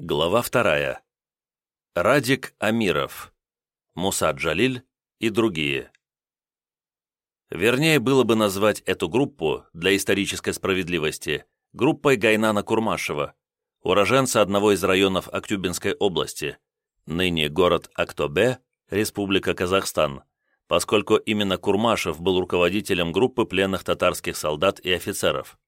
Глава вторая. Радик Амиров, Муса Джалиль и другие. Вернее было бы назвать эту группу, для исторической справедливости, группой Гайнана Курмашева, уроженца одного из районов Актюбинской области, ныне город Актобе, Республика Казахстан, поскольку именно Курмашев был руководителем группы пленных татарских солдат и офицеров.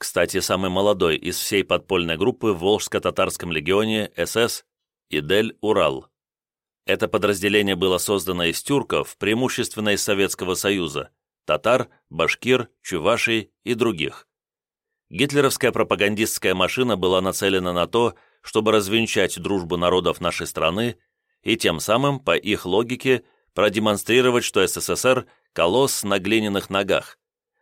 Кстати, самый молодой из всей подпольной группы в Волжско-Татарском легионе СС Идель Урал. Это подразделение было создано из тюрков, преимущественно из Советского Союза, татар, башкир, чувашей и других. Гитлеровская пропагандистская машина была нацелена на то, чтобы развенчать дружбу народов нашей страны и тем самым, по их логике, продемонстрировать, что СССР – колосс на глиняных ногах,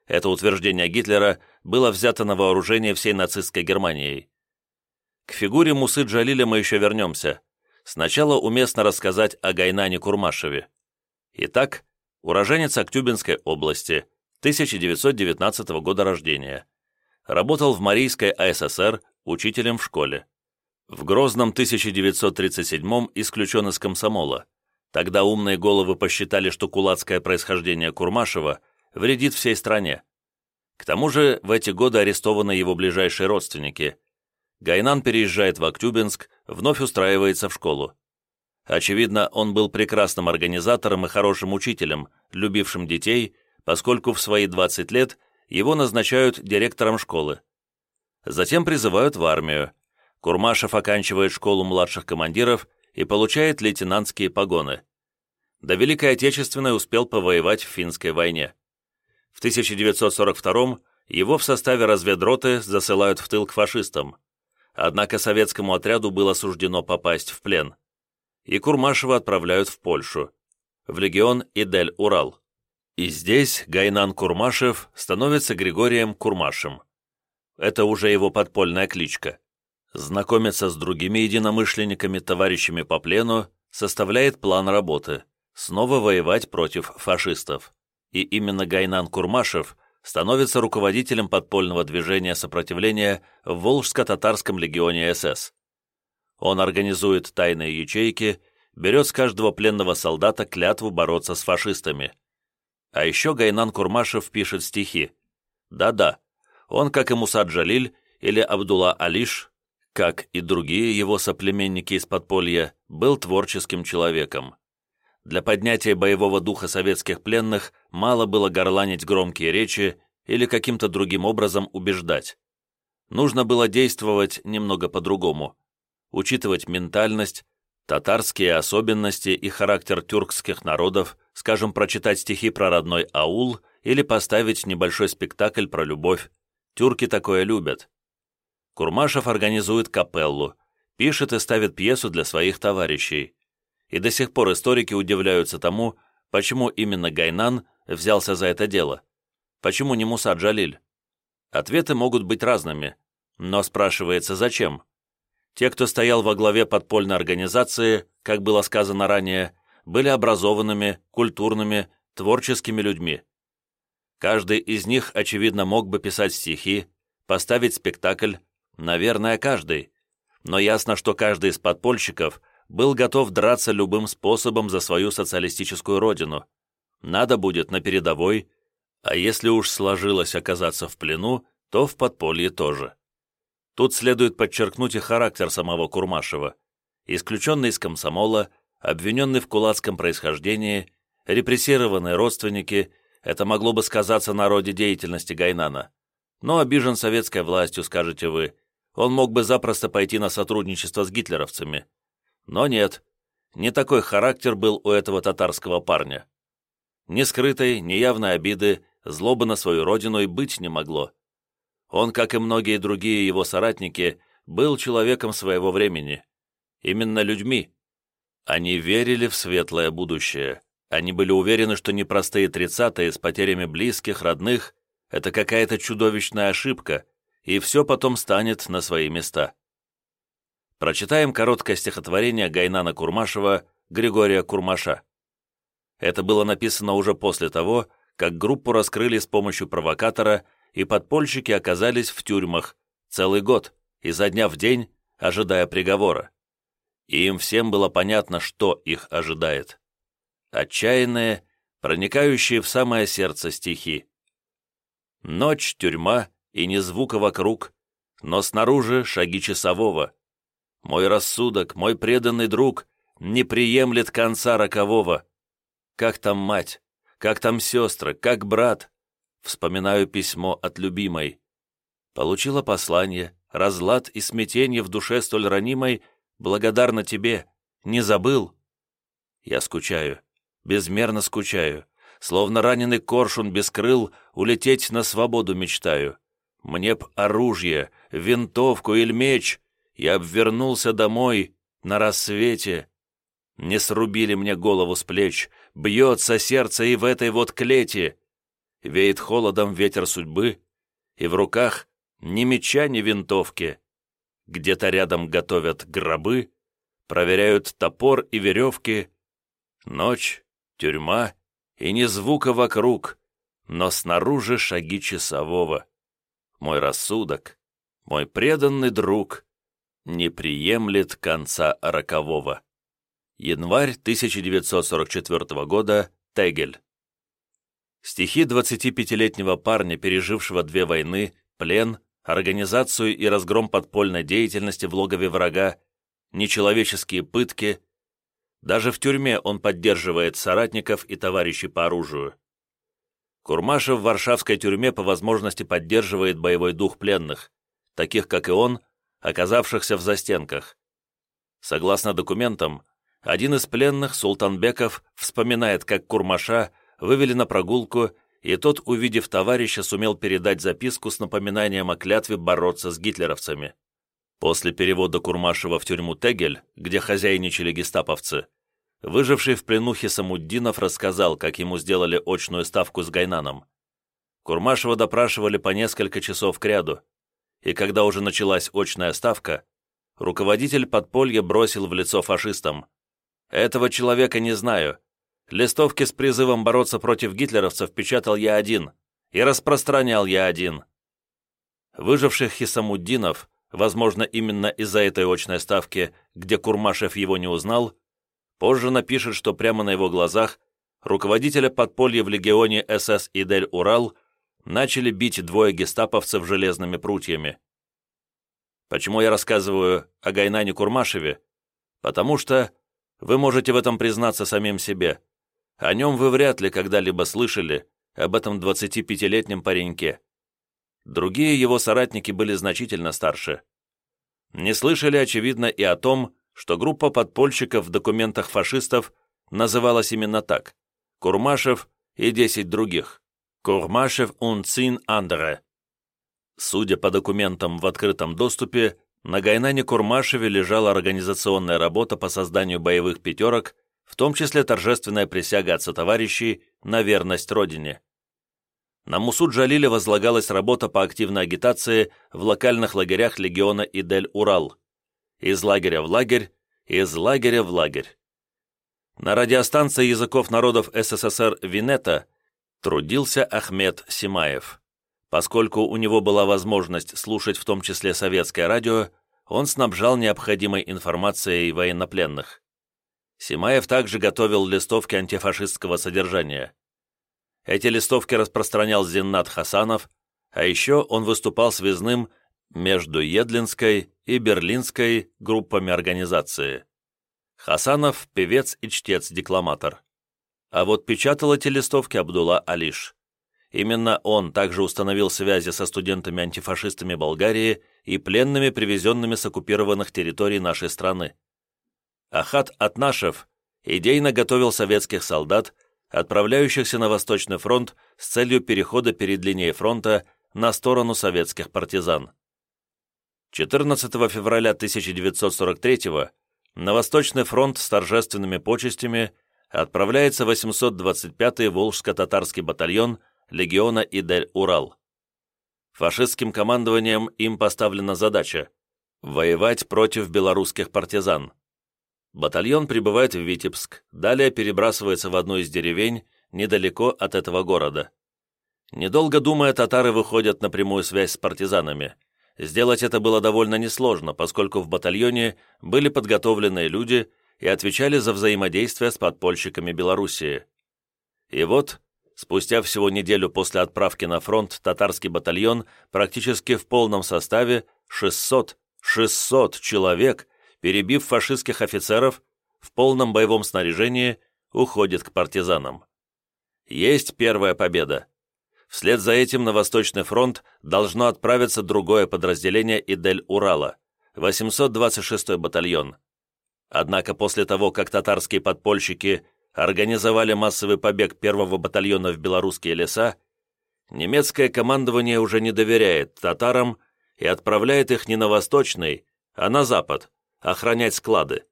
это утверждение Гитлера было взято на вооружение всей нацистской Германией. К фигуре Мусы Джалиля мы еще вернемся. Сначала уместно рассказать о Гайнане Курмашеве. Итак, уроженец Актюбинской области, 1919 года рождения. Работал в Марийской АССР учителем в школе. В Грозном 1937 исключен из комсомола. Тогда умные головы посчитали, что кулацкое происхождение Курмашева вредит всей стране. К тому же в эти годы арестованы его ближайшие родственники. Гайнан переезжает в Актюбинск, вновь устраивается в школу. Очевидно, он был прекрасным организатором и хорошим учителем, любившим детей, поскольку в свои 20 лет его назначают директором школы. Затем призывают в армию. Курмашев оканчивает школу младших командиров и получает лейтенантские погоны. До Великой Отечественной успел повоевать в финской войне. В 1942 его в составе разведроты засылают в тыл к фашистам. Однако советскому отряду было суждено попасть в плен. И Курмашева отправляют в Польшу, в легион Идель-Урал. И здесь Гайнан Курмашев становится Григорием Курмашем. Это уже его подпольная кличка. Знакомится с другими единомышленниками, товарищами по плену, составляет план работы. Снова воевать против фашистов и именно Гайнан Курмашев становится руководителем подпольного движения сопротивления в Волжско-Татарском легионе СС. Он организует тайные ячейки, берет с каждого пленного солдата клятву бороться с фашистами. А еще Гайнан Курмашев пишет стихи. Да-да, он, как и Муса Джалиль или Абдулла Алиш, как и другие его соплеменники из подполья, был творческим человеком. Для поднятия боевого духа советских пленных мало было горланить громкие речи или каким-то другим образом убеждать. Нужно было действовать немного по-другому, учитывать ментальность, татарские особенности и характер тюркских народов, скажем, прочитать стихи про родной аул или поставить небольшой спектакль про любовь. Тюрки такое любят. Курмашев организует капеллу, пишет и ставит пьесу для своих товарищей и до сих пор историки удивляются тому, почему именно Гайнан взялся за это дело. Почему не Муса Джалиль? Ответы могут быть разными, но спрашивается, зачем? Те, кто стоял во главе подпольной организации, как было сказано ранее, были образованными, культурными, творческими людьми. Каждый из них, очевидно, мог бы писать стихи, поставить спектакль, наверное, каждый. Но ясно, что каждый из подпольщиков был готов драться любым способом за свою социалистическую родину. Надо будет на передовой, а если уж сложилось оказаться в плену, то в подполье тоже. Тут следует подчеркнуть и характер самого Курмашева. Исключенный из комсомола, обвиненный в кулацком происхождении, репрессированные родственники, это могло бы сказаться на роде деятельности Гайнана. Но обижен советской властью, скажете вы, он мог бы запросто пойти на сотрудничество с гитлеровцами. Но нет, не такой характер был у этого татарского парня. Ни скрытой, ни явной обиды, злобы на свою родину и быть не могло. Он, как и многие другие его соратники, был человеком своего времени. Именно людьми. Они верили в светлое будущее. Они были уверены, что непростые тридцатые с потерями близких, родных — это какая-то чудовищная ошибка, и все потом станет на свои места прочитаем короткое стихотворение Гайнана Курмашева Григория Курмаша. Это было написано уже после того, как группу раскрыли с помощью провокатора, и подпольщики оказались в тюрьмах целый год, изо дня в день, ожидая приговора. И им всем было понятно, что их ожидает. Отчаянные, проникающие в самое сердце стихи. Ночь, тюрьма и ни звука вокруг, но снаружи шаги часового. Мой рассудок, мой преданный друг не приемлет конца рокового. Как там мать, как там сестра, как брат? Вспоминаю письмо от любимой. Получила послание, разлад и смятение в душе столь ранимой, благодарна тебе, не забыл. Я скучаю, безмерно скучаю, словно раненый коршун без крыл, улететь на свободу мечтаю. Мне б оружие, винтовку или меч, я обвернулся домой на рассвете. Не срубили мне голову с плеч, бьется сердце и в этой вот клете. Веет холодом ветер судьбы, и в руках ни меча, ни винтовки. Где-то рядом готовят гробы, проверяют топор и веревки. Ночь, тюрьма и ни звука вокруг, но снаружи шаги часового. Мой рассудок, мой преданный друг, не приемлет конца рокового. Январь 1944 года, Тегель. Стихи 25-летнего парня, пережившего две войны, плен, организацию и разгром подпольной деятельности в логове врага, нечеловеческие пытки. Даже в тюрьме он поддерживает соратников и товарищей по оружию. Курмашев в варшавской тюрьме по возможности поддерживает боевой дух пленных, таких как и он, оказавшихся в застенках. Согласно документам, один из пленных, Султанбеков, вспоминает, как Курмаша вывели на прогулку, и тот, увидев товарища, сумел передать записку с напоминанием о клятве бороться с гитлеровцами. После перевода Курмашева в тюрьму Тегель, где хозяйничали гестаповцы, выживший в плену Хисамуддинов рассказал, как ему сделали очную ставку с Гайнаном. Курмашева допрашивали по несколько часов кряду, и когда уже началась очная ставка, руководитель подполья бросил в лицо фашистам. «Этого человека не знаю. Листовки с призывом бороться против гитлеровцев печатал я один, и распространял я один». Выживших Хисамуддинов, возможно, именно из-за этой очной ставки, где Курмашев его не узнал, позже напишет, что прямо на его глазах руководителя подполья в легионе СС «Идель-Урал» начали бить двое гестаповцев железными прутьями. Почему я рассказываю о Гайнане Курмашеве? Потому что вы можете в этом признаться самим себе. О нем вы вряд ли когда-либо слышали, об этом 25-летнем пареньке. Другие его соратники были значительно старше. Не слышали, очевидно, и о том, что группа подпольщиков в документах фашистов называлась именно так – Курмашев и 10 других. Курмашев und Цин Андре. Судя по документам в открытом доступе, на Гайнане Курмашеве лежала организационная работа по созданию боевых пятерок, в том числе торжественная присяга от сотоварищей на верность Родине. На Мусуд Джалиле возлагалась работа по активной агитации в локальных лагерях легиона Идель-Урал. Из лагеря в лагерь, из лагеря в лагерь. На радиостанции языков народов СССР «Винета» трудился Ахмед Симаев. Поскольку у него была возможность слушать в том числе советское радио, он снабжал необходимой информацией военнопленных. Симаев также готовил листовки антифашистского содержания. Эти листовки распространял Зиннат Хасанов, а еще он выступал связным между Едлинской и Берлинской группами организации. Хасанов – певец и чтец-декламатор. А вот печатал эти листовки Абдулла Алиш. Именно он также установил связи со студентами-антифашистами Болгарии и пленными, привезенными с оккупированных территорий нашей страны. Ахат Атнашев идейно готовил советских солдат, отправляющихся на Восточный фронт с целью перехода перед линией фронта на сторону советских партизан. 14 февраля 1943 на Восточный фронт с торжественными почестями – отправляется 825-й Волжско-Татарский батальон легиона Идель-Урал. Фашистским командованием им поставлена задача воевать против белорусских партизан. Батальон прибывает в Витебск, далее перебрасывается в одну из деревень недалеко от этого города. Недолго думая, татары выходят на прямую связь с партизанами. Сделать это было довольно несложно, поскольку в батальоне были подготовленные люди и отвечали за взаимодействие с подпольщиками Белоруссии. И вот, спустя всего неделю после отправки на фронт, татарский батальон практически в полном составе 600, 600 человек, перебив фашистских офицеров, в полном боевом снаряжении уходит к партизанам. Есть первая победа. Вслед за этим на Восточный фронт должно отправиться другое подразделение Идель-Урала, 826-й батальон. Однако после того, как татарские подпольщики организовали массовый побег первого батальона в белорусские леса, немецкое командование уже не доверяет татарам и отправляет их не на Восточный, а на Запад, охранять склады.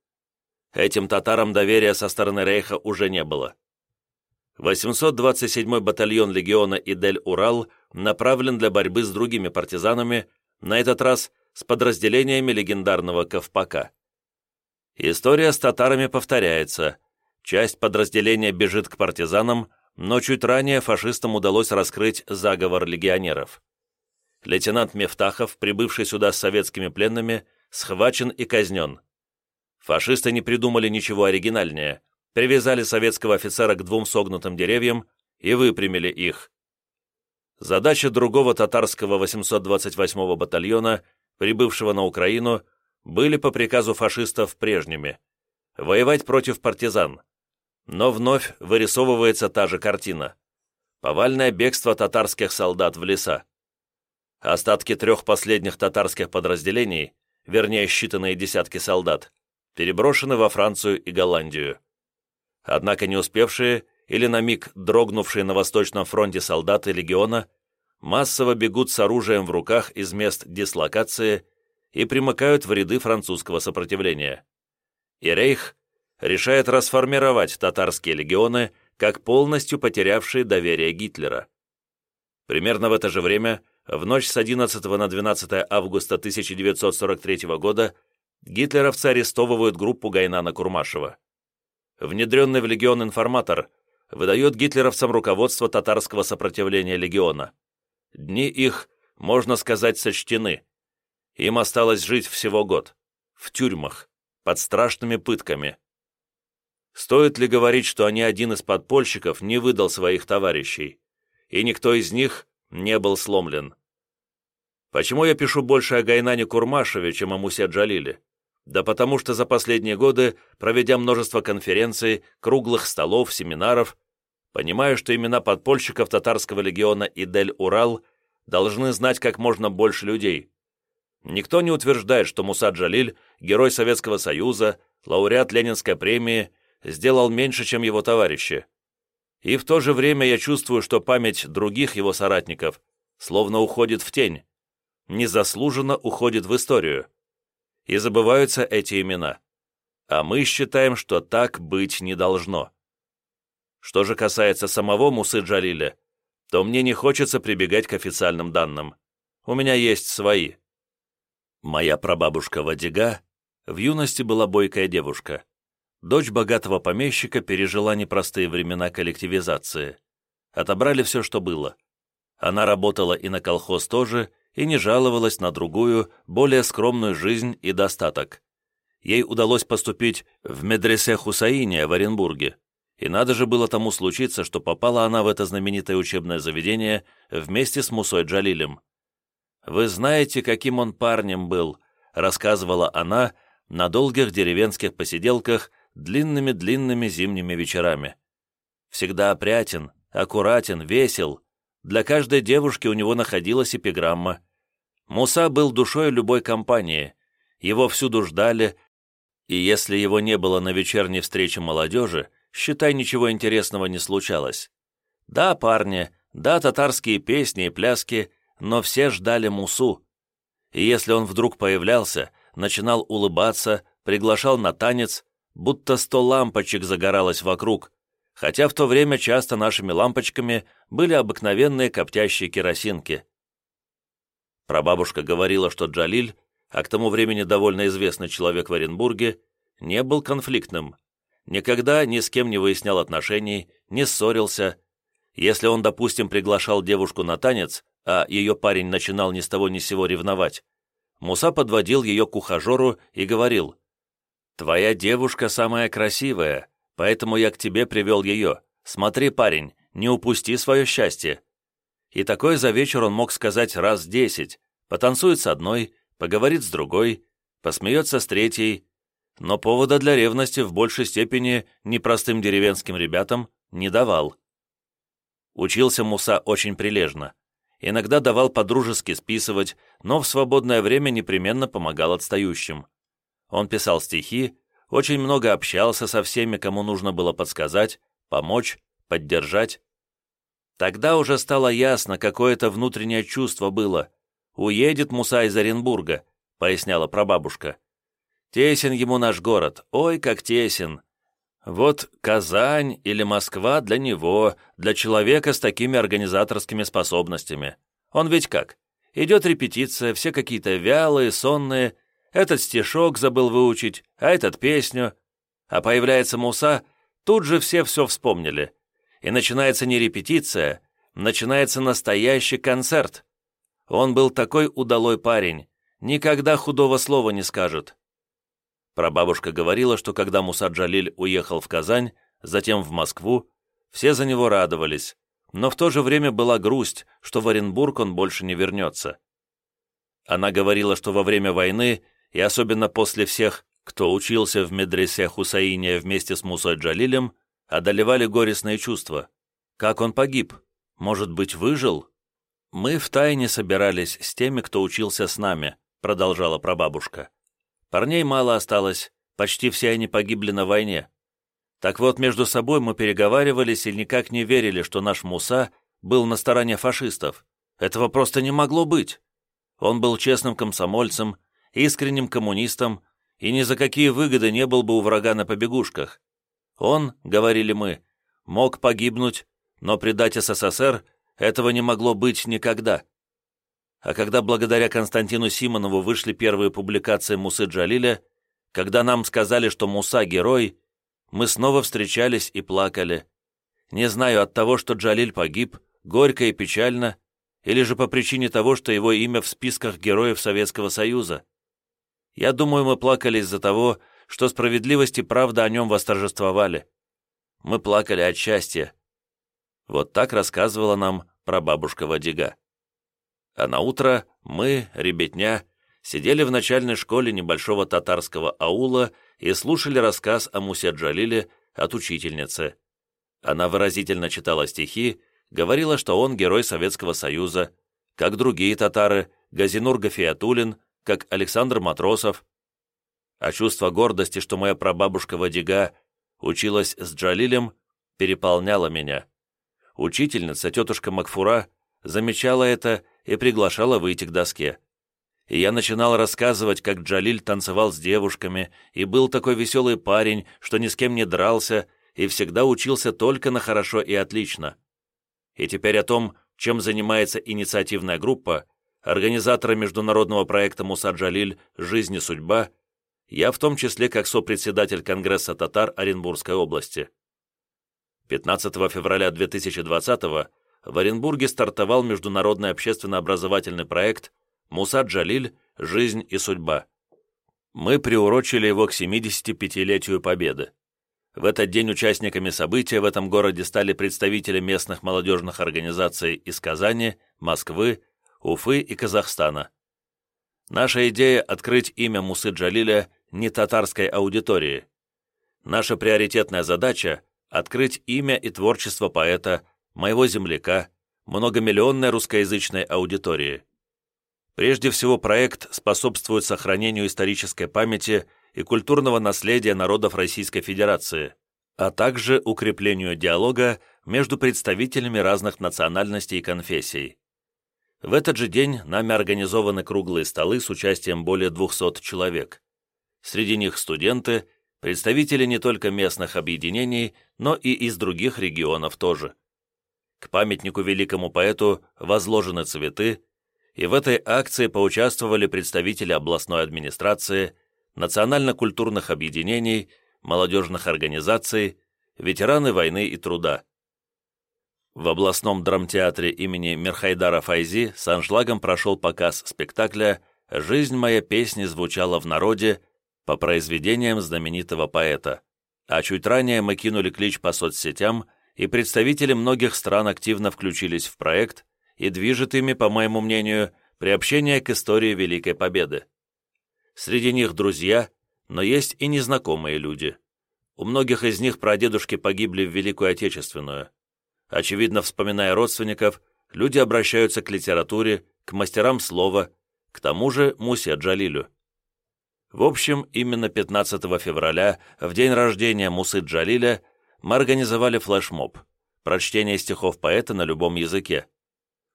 Этим татарам доверия со стороны Рейха уже не было. 827-й батальон легиона Идель-Урал направлен для борьбы с другими партизанами, на этот раз с подразделениями легендарного Ковпака. История с татарами повторяется. Часть подразделения бежит к партизанам, но чуть ранее фашистам удалось раскрыть заговор легионеров. Лейтенант Мефтахов, прибывший сюда с советскими пленными, схвачен и казнен. Фашисты не придумали ничего оригинальнее – привязали советского офицера к двум согнутым деревьям и выпрямили их. Задача другого татарского 828-го батальона, прибывшего на Украину, были по приказу фашистов прежними – воевать против партизан. Но вновь вырисовывается та же картина. Повальное бегство татарских солдат в леса. Остатки трех последних татарских подразделений, вернее считанные десятки солдат, переброшены во Францию и Голландию. Однако не успевшие или на миг дрогнувшие на Восточном фронте солдаты легиона массово бегут с оружием в руках из мест дислокации и примыкают в ряды французского сопротивления. И Рейх решает расформировать татарские легионы как полностью потерявшие доверие Гитлера. Примерно в это же время, в ночь с 11 на 12 августа 1943 года, гитлеровцы арестовывают группу Гайнана Курмашева внедренный в легион информатор, выдает гитлеровцам руководство татарского сопротивления легиона. Дни их, можно сказать, сочтены. Им осталось жить всего год. В тюрьмах, под страшными пытками. Стоит ли говорить, что ни один из подпольщиков не выдал своих товарищей, и никто из них не был сломлен? Почему я пишу больше о Гайнане Курмашеве, чем о Мусе Джалиле? Да потому что за последние годы, проведя множество конференций, круглых столов, семинаров, понимаю, что имена подпольщиков татарского легиона Идель-Урал должны знать как можно больше людей. Никто не утверждает, что Муса Джалиль, герой Советского Союза, лауреат Ленинской премии, сделал меньше, чем его товарищи. И в то же время я чувствую, что память других его соратников словно уходит в тень, незаслуженно уходит в историю и забываются эти имена. А мы считаем, что так быть не должно. Что же касается самого Мусы Джалиля, то мне не хочется прибегать к официальным данным. У меня есть свои. Моя прабабушка Вадига в юности была бойкая девушка. Дочь богатого помещика пережила непростые времена коллективизации. Отобрали все, что было. Она работала и на колхоз тоже, и не жаловалась на другую, более скромную жизнь и достаток. Ей удалось поступить в медресе Хусаиния в Оренбурге, и надо же было тому случиться, что попала она в это знаменитое учебное заведение вместе с Мусой Джалилем. «Вы знаете, каким он парнем был», — рассказывала она на долгих деревенских посиделках длинными-длинными зимними вечерами. «Всегда опрятен, аккуратен, весел. Для каждой девушки у него находилась эпиграмма. Муса был душой любой компании, его всюду ждали, и если его не было на вечерней встрече молодежи, считай, ничего интересного не случалось. Да, парни, да, татарские песни и пляски, но все ждали Мусу. И если он вдруг появлялся, начинал улыбаться, приглашал на танец, будто сто лампочек загоралось вокруг, хотя в то время часто нашими лампочками были обыкновенные коптящие керосинки. Прабабушка говорила, что Джалиль, а к тому времени довольно известный человек в Оренбурге, не был конфликтным, никогда ни с кем не выяснял отношений, не ссорился. Если он, допустим, приглашал девушку на танец, а ее парень начинал ни с того ни с сего ревновать, Муса подводил ее к ухажеру и говорил, «Твоя девушка самая красивая, поэтому я к тебе привел ее. Смотри, парень, не упусти свое счастье». И такое за вечер он мог сказать раз десять, потанцует с одной, поговорит с другой, посмеется с третьей, но повода для ревности в большей степени непростым деревенским ребятам не давал. Учился Муса очень прилежно. Иногда давал подружески списывать, но в свободное время непременно помогал отстающим. Он писал стихи, очень много общался со всеми, кому нужно было подсказать, помочь, поддержать. Тогда уже стало ясно, какое это внутреннее чувство было. «Уедет Муса из Оренбурга», — поясняла прабабушка. «Тесен ему наш город, ой, как тесен. Вот Казань или Москва для него, для человека с такими организаторскими способностями. Он ведь как? Идет репетиция, все какие-то вялые, сонные. Этот стишок забыл выучить, а этот песню. А появляется Муса, тут же все все вспомнили. И начинается не репетиция, начинается настоящий концерт. Он был такой удалой парень, никогда худого слова не скажет. Прабабушка говорила, что когда Муса Джалиль уехал в Казань, затем в Москву, все за него радовались, но в то же время была грусть, что в Оренбург он больше не вернется. Она говорила, что во время войны, и особенно после всех, кто учился в медресе Хусаине вместе с Мусой Джалилем, одолевали горестные чувства. Как он погиб? Может быть, выжил? Мы втайне собирались с теми, кто учился с нами, продолжала прабабушка. Парней мало осталось, почти все они погибли на войне. Так вот, между собой мы переговаривались и никак не верили, что наш Муса был на стороне фашистов. Этого просто не могло быть. Он был честным комсомольцем, искренним коммунистом и ни за какие выгоды не был бы у врага на побегушках. Он, говорили мы, мог погибнуть, но предать СССР этого не могло быть никогда. А когда благодаря Константину Симонову вышли первые публикации Мусы Джалиля, когда нам сказали, что Муса — герой, мы снова встречались и плакали. Не знаю, от того, что Джалиль погиб, горько и печально, или же по причине того, что его имя в списках героев Советского Союза. Я думаю, мы плакали из-за того, что справедливость и правда о нем восторжествовали. Мы плакали от счастья. Вот так рассказывала нам прабабушка Вадига. А на утро мы, ребятня, сидели в начальной школе небольшого татарского аула и слушали рассказ о Мусе Джалиле от учительницы. Она выразительно читала стихи, говорила, что он герой Советского Союза, как другие татары, Газинур Гафиатулин, как Александр Матросов. А чувство гордости, что моя прабабушка Вадига училась с Джалилем, переполняло меня. Учительница, тетушка Макфура, замечала это и приглашала выйти к доске. И я начинал рассказывать, как Джалиль танцевал с девушками, и был такой веселый парень, что ни с кем не дрался, и всегда учился только на хорошо и отлично. И теперь о том, чем занимается инициативная группа, организатора международного проекта «Муса Джалиль. Жизнь и судьба», я в том числе как сопредседатель Конгресса татар Оренбургской области. 15 февраля 2020 года в Оренбурге стартовал международный общественно-образовательный проект «Муса Джалиль. Жизнь и судьба». Мы приурочили его к 75-летию Победы. В этот день участниками события в этом городе стали представители местных молодежных организаций из Казани, Москвы, Уфы и Казахстана. Наша идея – открыть имя Мусы Джалиля не татарской аудитории. Наша приоритетная задача – открыть имя и творчество поэта – моего земляка, многомиллионной русскоязычной аудитории. Прежде всего, проект способствует сохранению исторической памяти и культурного наследия народов Российской Федерации, а также укреплению диалога между представителями разных национальностей и конфессий. В этот же день нами организованы круглые столы с участием более 200 человек. Среди них студенты, представители не только местных объединений, но и из других регионов тоже. Памятнику великому поэту возложены цветы, и в этой акции поучаствовали представители областной администрации, национально-культурных объединений, молодежных организаций, ветераны войны и труда. В областном драмтеатре имени Мирхайдара Файзи с аншлагом прошел показ спектакля «Жизнь моя песни» звучала в народе по произведениям знаменитого поэта, а чуть ранее мы кинули клич по соцсетям, и представители многих стран активно включились в проект и движет ими, по моему мнению, приобщение к истории Великой Победы. Среди них друзья, но есть и незнакомые люди. У многих из них прадедушки погибли в Великую Отечественную. Очевидно, вспоминая родственников, люди обращаются к литературе, к мастерам слова, к тому же Мусе Джалилю. В общем, именно 15 февраля, в день рождения Мусы Джалиля, мы организовали флешмоб, прочтение стихов поэта на любом языке.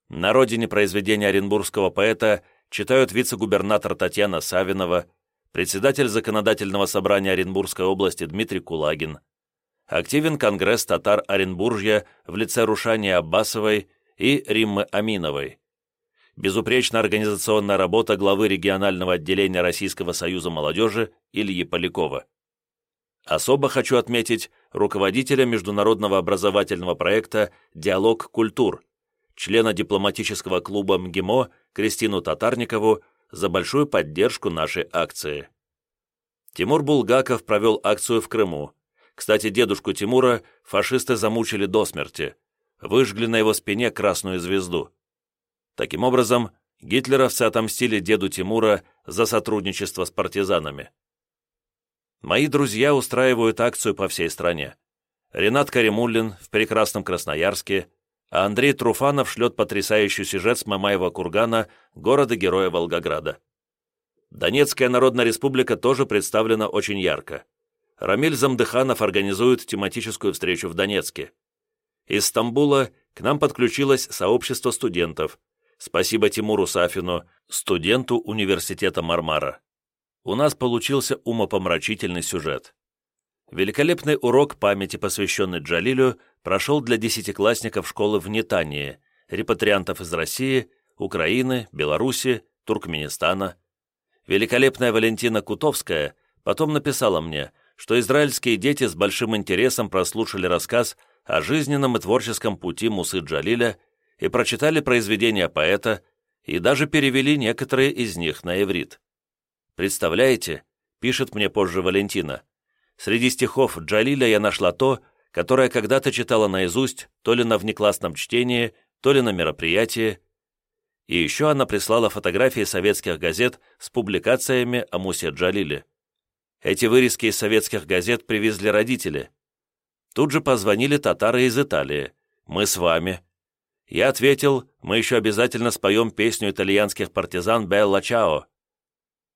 На родине произведения оренбургского поэта читают вице-губернатор Татьяна Савинова, председатель законодательного собрания Оренбургской области Дмитрий Кулагин. Активен Конгресс татар Оренбуржья в лице Рушани Аббасовой и Риммы Аминовой. Безупречная организационная работа главы регионального отделения Российского союза молодежи Ильи Полякова. Особо хочу отметить руководителя международного образовательного проекта «Диалог культур», члена дипломатического клуба МГИМО Кристину Татарникову за большую поддержку нашей акции. Тимур Булгаков провел акцию в Крыму. Кстати, дедушку Тимура фашисты замучили до смерти, выжгли на его спине красную звезду. Таким образом, гитлеровцы отомстили деду Тимура за сотрудничество с партизанами. Мои друзья устраивают акцию по всей стране. Ренат Каримуллин в прекрасном Красноярске, а Андрей Труфанов шлет потрясающий сюжет с Мамаева кургана, города-героя Волгограда. Донецкая Народная Республика тоже представлена очень ярко. Рамиль Замдыханов организует тематическую встречу в Донецке. Из Стамбула к нам подключилось сообщество студентов. Спасибо Тимуру Сафину, студенту университета Мармара. У нас получился умопомрачительный сюжет. Великолепный урок памяти, посвященный Джалилю, прошел для десятиклассников школы в Нетании, репатриантов из России, Украины, Беларуси, Туркменистана. Великолепная Валентина Кутовская потом написала мне, что израильские дети с большим интересом прослушали рассказ о жизненном и творческом пути Мусы Джалиля и прочитали произведения поэта и даже перевели некоторые из них на иврит. Представляете, пишет мне позже Валентина, Среди стихов Джалиля я нашла то, которое когда-то читала наизусть, то ли на внеклассном чтении, то ли на мероприятии. И еще она прислала фотографии советских газет с публикациями о Мусе Джалиле. Эти вырезки из советских газет привезли родители. Тут же позвонили татары из Италии. «Мы с вами». Я ответил, мы еще обязательно споем песню итальянских партизан «Белла Чао».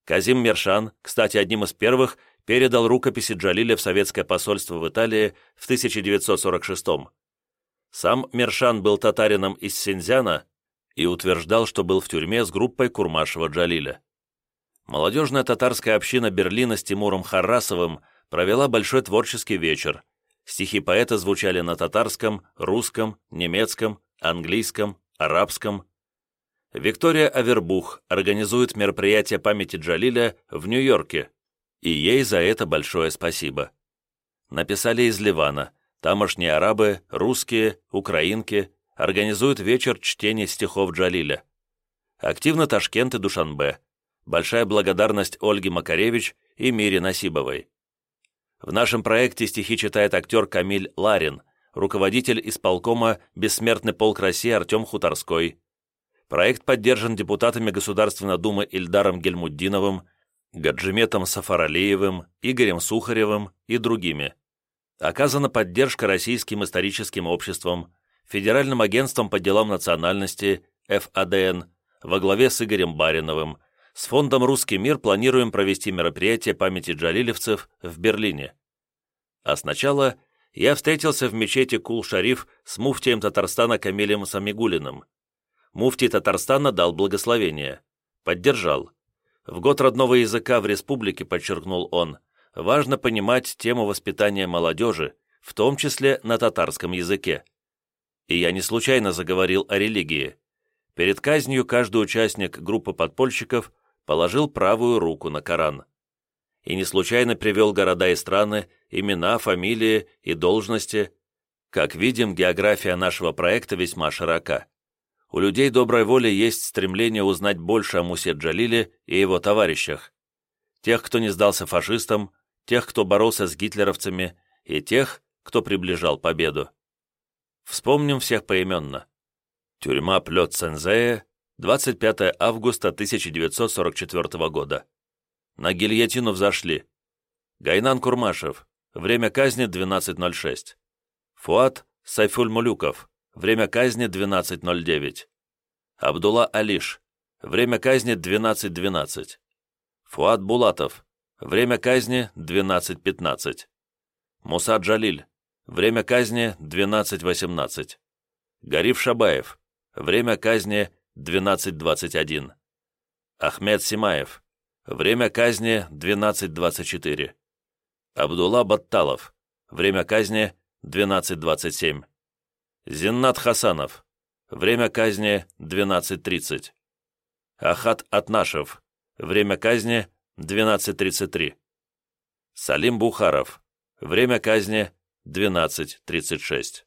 Казим Мершан, кстати, одним из первых, передал рукописи Джалиля в советское посольство в Италии в 1946 -м. Сам Мершан был татарином из Синьцзяна и утверждал, что был в тюрьме с группой Курмашева Джалиля. Молодежная татарская община Берлина с Тимуром Харрасовым провела большой творческий вечер. Стихи поэта звучали на татарском, русском, немецком, английском, арабском. Виктория Авербух организует мероприятие памяти Джалиля в Нью-Йорке и ей за это большое спасибо. Написали из Ливана, тамошние арабы, русские, украинки организуют вечер чтения стихов Джалиля. Активно Ташкент и Душанбе. Большая благодарность Ольге Макаревич и Мире Насибовой. В нашем проекте стихи читает актер Камиль Ларин, руководитель исполкома «Бессмертный полк России» Артем Хуторской. Проект поддержан депутатами Государственной Думы Ильдаром Гельмуддиновым, Гаджиметом Сафаралеевым, Игорем Сухаревым и другими. Оказана поддержка Российским историческим обществом, Федеральным агентством по делам национальности, ФАДН, во главе с Игорем Бариновым, с фондом «Русский мир» планируем провести мероприятие памяти джалилевцев в Берлине. А сначала я встретился в мечети Кул-Шариф с муфтием Татарстана Камилем Самигулиным. Муфтий Татарстана дал благословение. Поддержал. В год родного языка в республике, подчеркнул он, важно понимать тему воспитания молодежи, в том числе на татарском языке. И я не случайно заговорил о религии. Перед казнью каждый участник группы подпольщиков положил правую руку на Коран. И не случайно привел города и страны, имена, фамилии и должности. Как видим, география нашего проекта весьма широка. У людей доброй воли есть стремление узнать больше о Мусе Джалиле и его товарищах. Тех, кто не сдался фашистам, тех, кто боролся с гитлеровцами, и тех, кто приближал победу. Вспомним всех поименно. Тюрьма Плет Сензея, 25 августа 1944 года. На гильотину взошли. Гайнан Курмашев, время казни 12.06. Фуат Сайфуль-Мулюков, время казни 12.09. Абдулла Алиш, время казни 12.12. Фуат Булатов, время казни 12.15. Муса Джалиль, время казни 12.18. Гариф Шабаев, время казни 12.21. Ахмед Симаев, время казни 12.24. Абдулла Батталов, время казни 12.27. Зиннат Хасанов, время казни 12.30. Ахат Атнашев, время казни 12.33. Салим Бухаров, время казни 12.36.